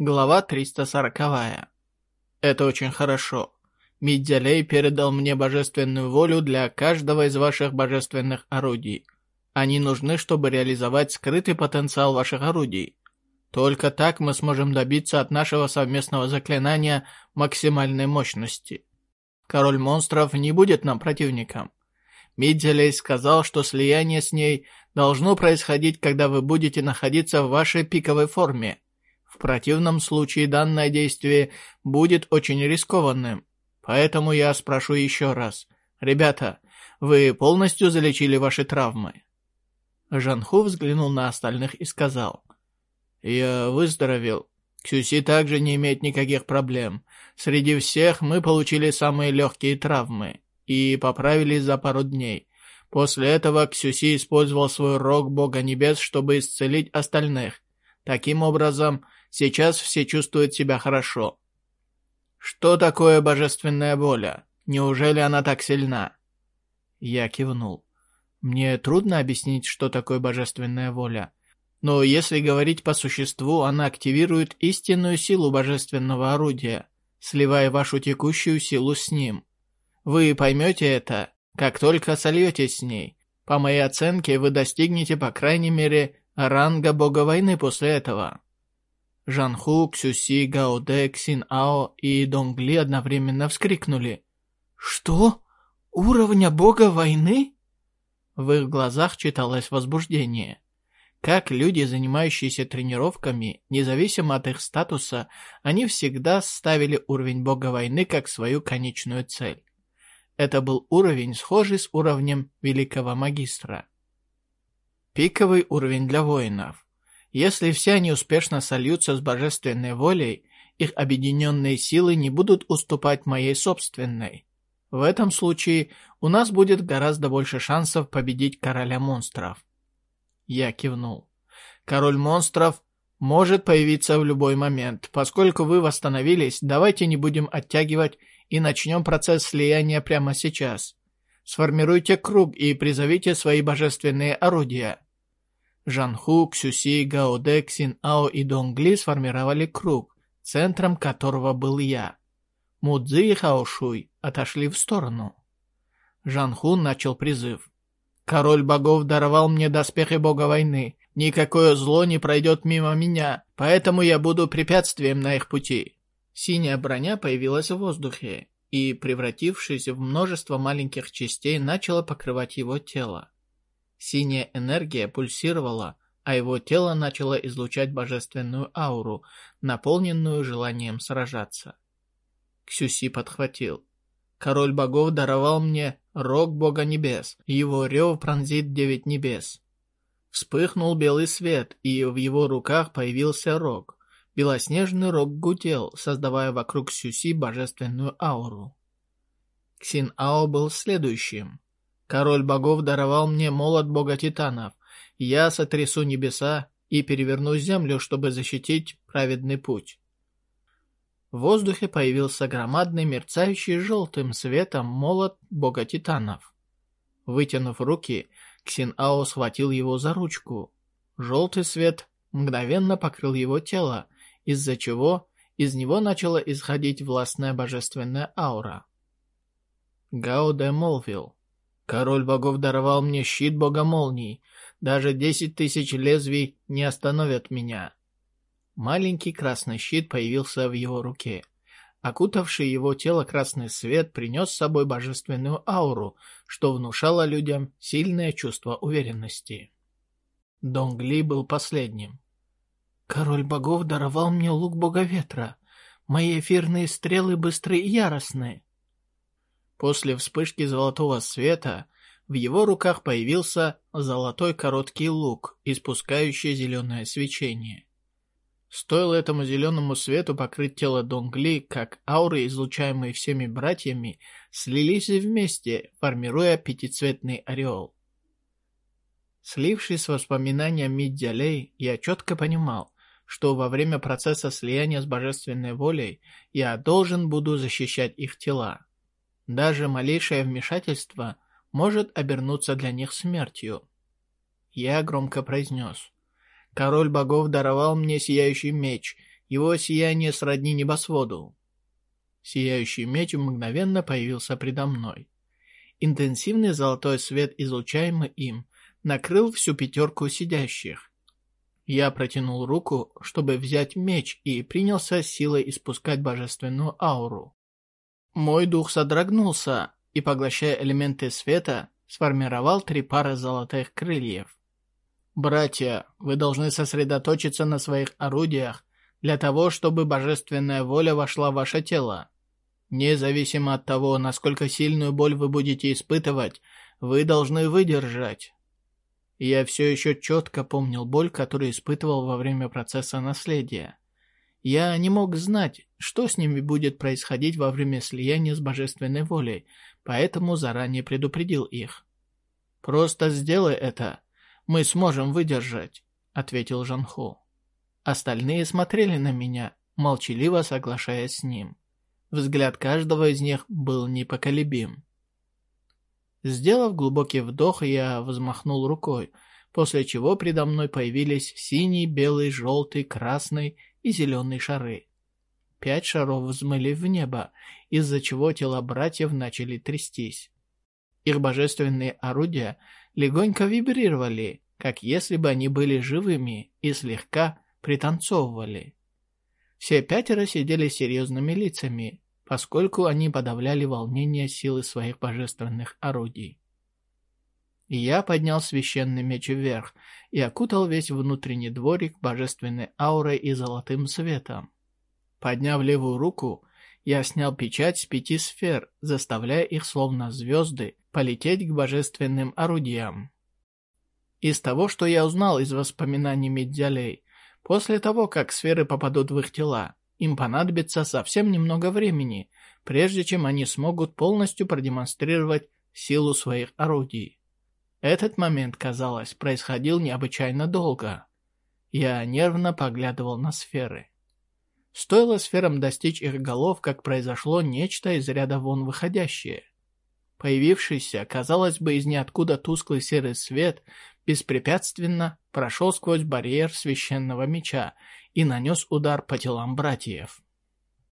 Глава 340. Это очень хорошо. Миддялей передал мне божественную волю для каждого из ваших божественных орудий. Они нужны, чтобы реализовать скрытый потенциал ваших орудий. Только так мы сможем добиться от нашего совместного заклинания максимальной мощности. Король монстров не будет нам противником. Миддялей сказал, что слияние с ней должно происходить, когда вы будете находиться в вашей пиковой форме – в противном случае данное действие будет очень рискованным. Поэтому я спрошу еще раз. Ребята, вы полностью залечили ваши травмы?» Жанху взглянул на остальных и сказал. «Я выздоровел. Ксюси также не имеет никаких проблем. Среди всех мы получили самые легкие травмы и поправились за пару дней. После этого Ксюси использовал свой рог Бога Небес, чтобы исцелить остальных. Таким образом, Сейчас все чувствуют себя хорошо. Что такое божественная воля? Неужели она так сильна? Я кивнул. Мне трудно объяснить, что такое божественная воля. Но если говорить по существу, она активирует истинную силу божественного орудия, сливая вашу текущую силу с ним. Вы поймете это, как только сольетесь с ней. По моей оценке, вы достигнете, по крайней мере, ранга бога войны после этого. Жанху, Ксюси, Ксин Ао и Донгли одновременно вскрикнули. «Что? Уровня бога войны?» В их глазах читалось возбуждение. Как люди, занимающиеся тренировками, независимо от их статуса, они всегда ставили уровень бога войны как свою конечную цель. Это был уровень, схожий с уровнем великого магистра. Пиковый уровень для воинов. Если все они успешно сольются с божественной волей, их объединенные силы не будут уступать моей собственной. В этом случае у нас будет гораздо больше шансов победить короля монстров. Я кивнул. Король монстров может появиться в любой момент. Поскольку вы восстановились, давайте не будем оттягивать и начнем процесс слияния прямо сейчас. Сформируйте круг и призовите свои божественные орудия. Жанху, Ксюси, Ксин Ао и Донгли сформировали круг, центром которого был я. Мудзи и Хаошуй отошли в сторону. Жанху начал призыв. «Король богов даровал мне доспехи бога войны. Никакое зло не пройдет мимо меня, поэтому я буду препятствием на их пути». Синяя броня появилась в воздухе и, превратившись в множество маленьких частей, начала покрывать его тело. Синяя энергия пульсировала, а его тело начало излучать божественную ауру, наполненную желанием сражаться. Ксюси подхватил. «Король богов даровал мне рог бога небес, его рев пронзит девять небес». Вспыхнул белый свет, и в его руках появился рог. Белоснежный рог гудел, создавая вокруг Сюси божественную ауру. Ксин Ао был следующим. Король богов даровал мне молот бога титанов. Я сотрясу небеса и переверну землю, чтобы защитить праведный путь. В воздухе появился громадный, мерцающий желтым светом молот бога титанов. Вытянув руки, Ксин-Ао схватил его за ручку. Желтый свет мгновенно покрыл его тело, из-за чего из него начала исходить властная божественная аура. Гао Де молвил. Король богов даровал мне щит бога молний. Даже десять тысяч лезвий не остановят меня. Маленький красный щит появился в его руке. Окутавший его тело красный свет принес с собой божественную ауру, что внушало людям сильное чувство уверенности. Донгли был последним. «Король богов даровал мне лук бога ветра. Мои эфирные стрелы быстрые и яростные. После вспышки золотого света в его руках появился золотой короткий лук, испускающий зеленое свечение. Стоило этому зеленому свету покрыть тело Донгли, как ауры, излучаемые всеми братьями, слились вместе, формируя пятицветный ореол. Слившись с воспоминаниями Миддялей, я четко понимал, что во время процесса слияния с божественной волей я должен буду защищать их тела. Даже малейшее вмешательство может обернуться для них смертью. Я громко произнес. Король богов даровал мне сияющий меч. Его сияние сродни небосводу. Сияющий меч мгновенно появился предо мной. Интенсивный золотой свет, излучаемый им, накрыл всю пятерку сидящих. Я протянул руку, чтобы взять меч, и принялся силой испускать божественную ауру. Мой дух содрогнулся и, поглощая элементы света, сформировал три пары золотых крыльев. «Братья, вы должны сосредоточиться на своих орудиях для того, чтобы божественная воля вошла в ваше тело. Независимо от того, насколько сильную боль вы будете испытывать, вы должны выдержать». Я все еще четко помнил боль, которую испытывал во время процесса наследия. Я не мог знать, что с ними будет происходить во время слияния с божественной волей, поэтому заранее предупредил их. «Просто сделай это. Мы сможем выдержать», — ответил Жанху. Остальные смотрели на меня, молчаливо соглашаясь с ним. Взгляд каждого из них был непоколебим. Сделав глубокий вдох, я взмахнул рукой, после чего предо мной появились синий, белый, желтый, красный и зеленый шары. Пять шаров взмыли в небо, из-за чего тела братьев начали трястись. Их божественные орудия легонько вибрировали, как если бы они были живыми и слегка пританцовывали. Все пятеро сидели серьезными лицами, поскольку они подавляли волнение силы своих божественных орудий. Я поднял священный меч вверх и окутал весь внутренний дворик божественной аурой и золотым светом. Подняв левую руку, я снял печать с пяти сфер, заставляя их, словно звезды, полететь к божественным орудиям. Из того, что я узнал из воспоминаний Медзялей, после того, как сферы попадут в их тела, им понадобится совсем немного времени, прежде чем они смогут полностью продемонстрировать силу своих орудий. Этот момент, казалось, происходил необычайно долго. Я нервно поглядывал на сферы. Стоило сферам достичь их голов, как произошло нечто из ряда вон выходящее. Появившийся, казалось бы, из ниоткуда тусклый серый свет беспрепятственно прошел сквозь барьер священного меча и нанес удар по телам братьев.